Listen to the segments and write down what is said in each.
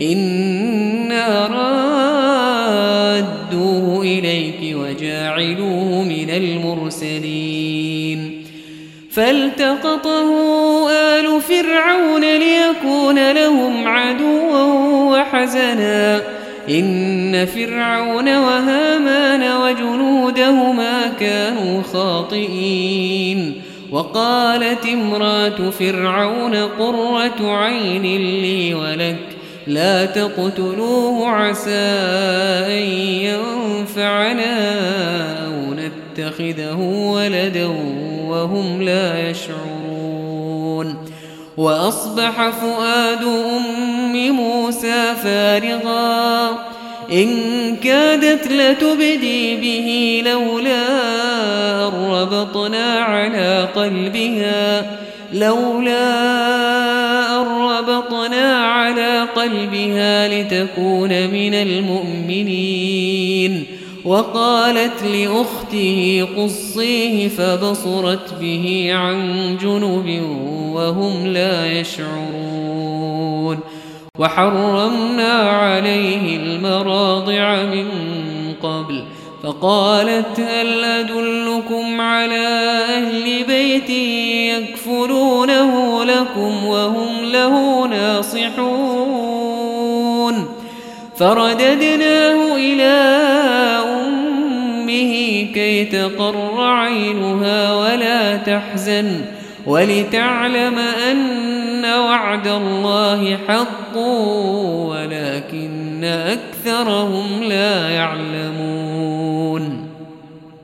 إنا رادوه إليك وجاعلوه من المرسلين فالتقطه آل فرعون ليكون لهم عدوا وحزنا إن فرعون وهامان وجنودهما كانوا خاطئين وقالت امرأة فرعون قرة عين لي ولك لا تقتلوه عسى أن ينفعنا أو نتخذه ولدا وهم لا يشعرون. وأصبح فؤاد أم موسى فارغا. إن كادت لتبدي به لولا ربطنا على قلبها لولا أربطنا على قلبها لتكون من المؤمنين. وقالت لأخته قصيه فبصرت به عن جنب وهم لا يشعرون. وحرمنا عليه المراضع من فقالت هل أدلكم على أهل بيتي يكفرونه لكم وهم له ناصحون فرددناه إلى أمه كي تقر عينها ولا تحزن ولتعلم أن وعد الله حق ولكن أكثرهم لا يعلمون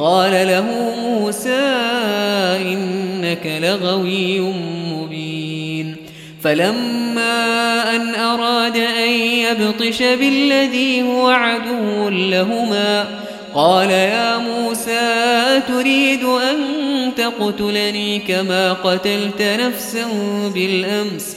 قال له موسى إنك لغوي مبين. فلما أن أراد أن يبطش بالذي هو عدو لهما قال يا موسى تريد أن تقتلني كما قتلت نفسا بالأمس؟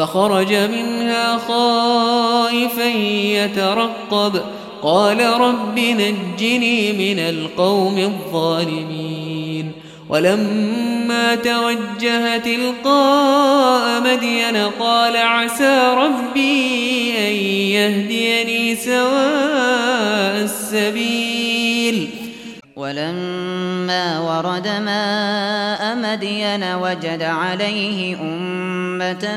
فخرج منها خائفا يترقب. قال رب نجني من القوم الظالمين. ولما توجه تلقاء مدين قال عسى ربي أن يهديني سواء السبيل. ولما ورد ماء مدين وجد عليه أمة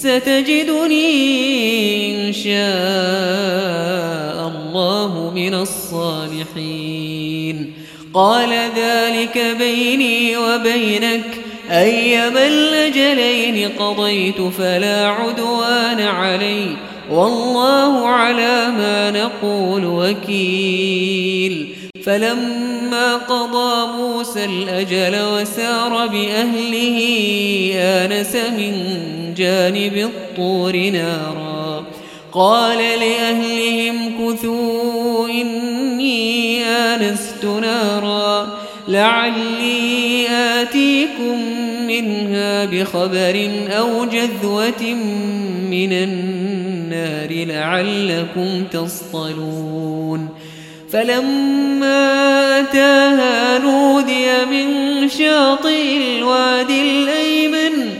ستجدني إن شاء الله من الصالحين. قال ذلك بيني وبينك. أيما الأجلين قضيت فلا عدوان علي. والله على ما نقول وكيل. فلما قضى موسى الأجل وسار بأهله آنس من جانب الطور نارا. قال لأهلهم كثوا إني آنست نارا. لعلي آتيكم منها بخبر أو جذوة من النار لعلكم تصطلون. فلما أتاها نودي من شاطئ الوادي الأيمن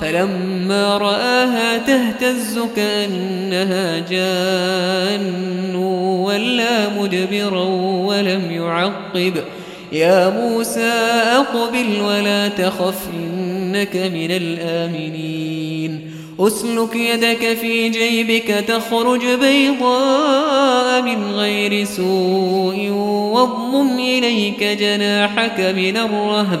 فلما رآها تهتز كأنها جان ولا مدبرا ولم يعقب. يا موسى أقبل ولا تخف إنك من الآمنين. أسلك يدك في جيبك تخرج بيضاء من غير سوء واضم إليك جناحك من الرهب.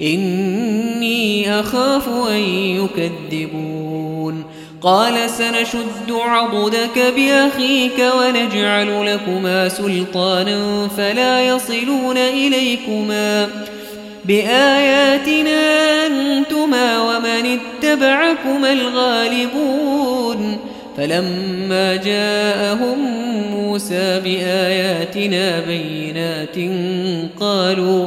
إني أخاف أن يكذبون. قال سنشد عضدك بأخيك ونجعل لكما سلطانا فلا يصلون إليكما. بآياتنا أنتما ومن اتبعكما الغالبون. فلما جاءهم موسى بآياتنا بينات قالوا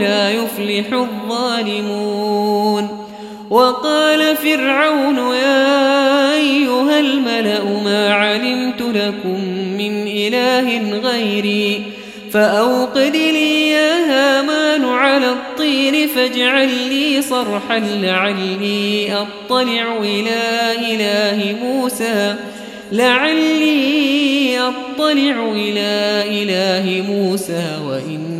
لا يفلح الظالمون. وقال فرعون يا أيها الملأ ما علمت لكم من إله غيري فأوقد لي يا هامان على الطين فاجعل لي صرحا لعلي أطلع إلى إله موسى. لعلي أطلع إلى إله موسى وإن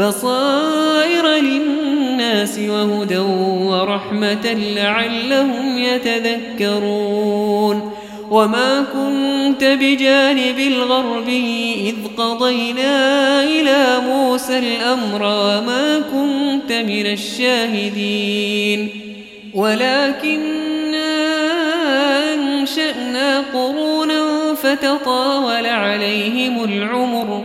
بصائر للناس وهدى ورحمة لعلهم يتذكرون وما كنت بجانب الغرب إذ قضينا إلى موسى الأمر وما كنت من الشاهدين ولكنا أنشأنا قرونا فتطاول عليهم العمر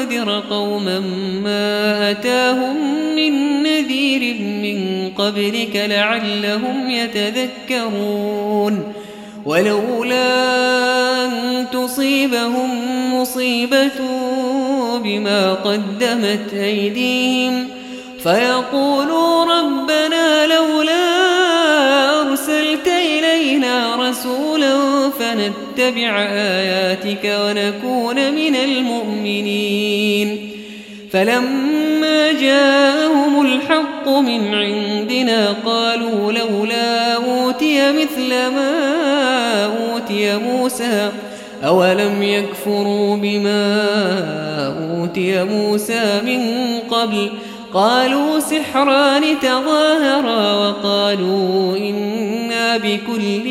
وتنذر قوما ما أتاهم من نذير من قبلك لعلهم يتذكرون ولولا أن تصيبهم مصيبة بما قدمت أيديهم فيقولوا ربنا لولا فنتبع آياتك ونكون من المؤمنين. فلما جاءهم الحق من عندنا قالوا لولا أوتي مثل ما أوتي موسى أولم يكفروا بما أوتي موسى من قبل؟ قالوا سحران تظاهرا وقالوا إنا بكل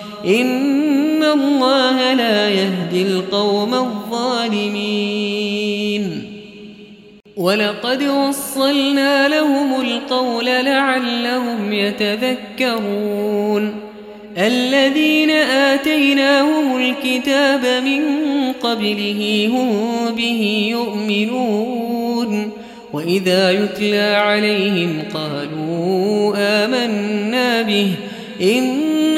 ان الله لا يهدي القوم الظالمين ولقد وصلنا لهم القول لعلهم يتذكرون الذين آتيناهم الكتاب من قبله هم به يؤمنون وإذا يتلى عليهم قالوا آمنا به إن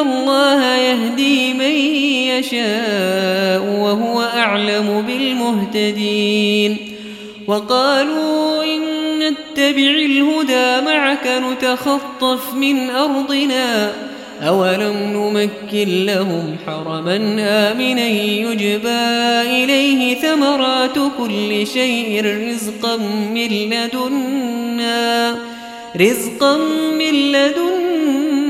الله يهدي من يشاء وهو أعلم بالمهتدين وقالوا إن نتبع الهدى معك نتخطف من أرضنا أولم نمكن لهم حرما آمنا يجبى إليه ثمرات كل شيء رزقا من لدنا رزقا من لدنا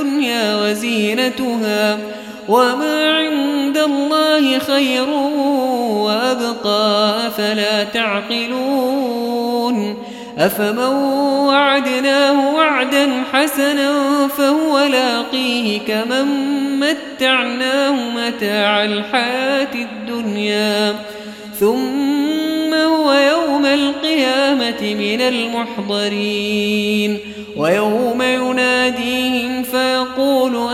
الدنيا وزينتها وما عند الله خير وأبقى فلا تعقلون أفمن وعدناه وعدا حسنا فهو لاقيه كمن متعناه متاع الحياة الدنيا ثم هو يوم القيامة من المحضرين ويوم يناديه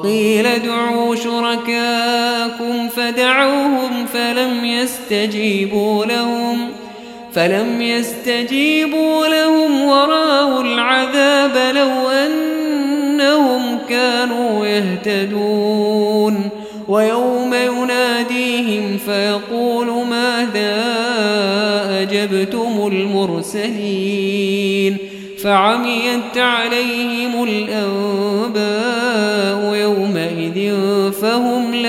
وقيل دعوا شركاكم فدعوهم فلم يستجيبوا لهم فلم يستجيبوا لهم ورأوا العذاب لو أنهم كانوا يهتدون ويوم يناديهم فيقول ماذا أجبتم المرسلين فعميت عليهم الأنفر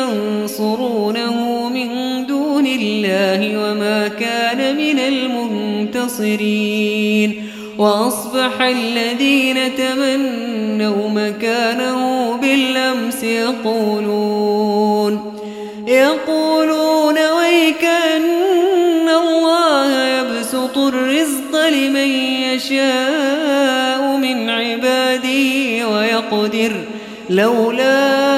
ينصرونه من دون الله وما كان من المنتصرين وأصبح الذين تمنوا مكانه بالأمس يقولون يقولون ويكأن الله يبسط الرزق لمن يشاء من عباده ويقدر لولا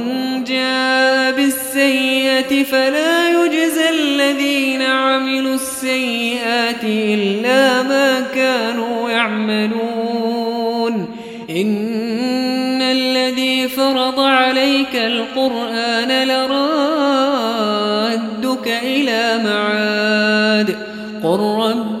بالسيئة فلا يجزى الذين عملوا السيئات إلا ما كانوا يعملون. إن الذي فرض عليك القرآن لرادك إلى معاد. قل رب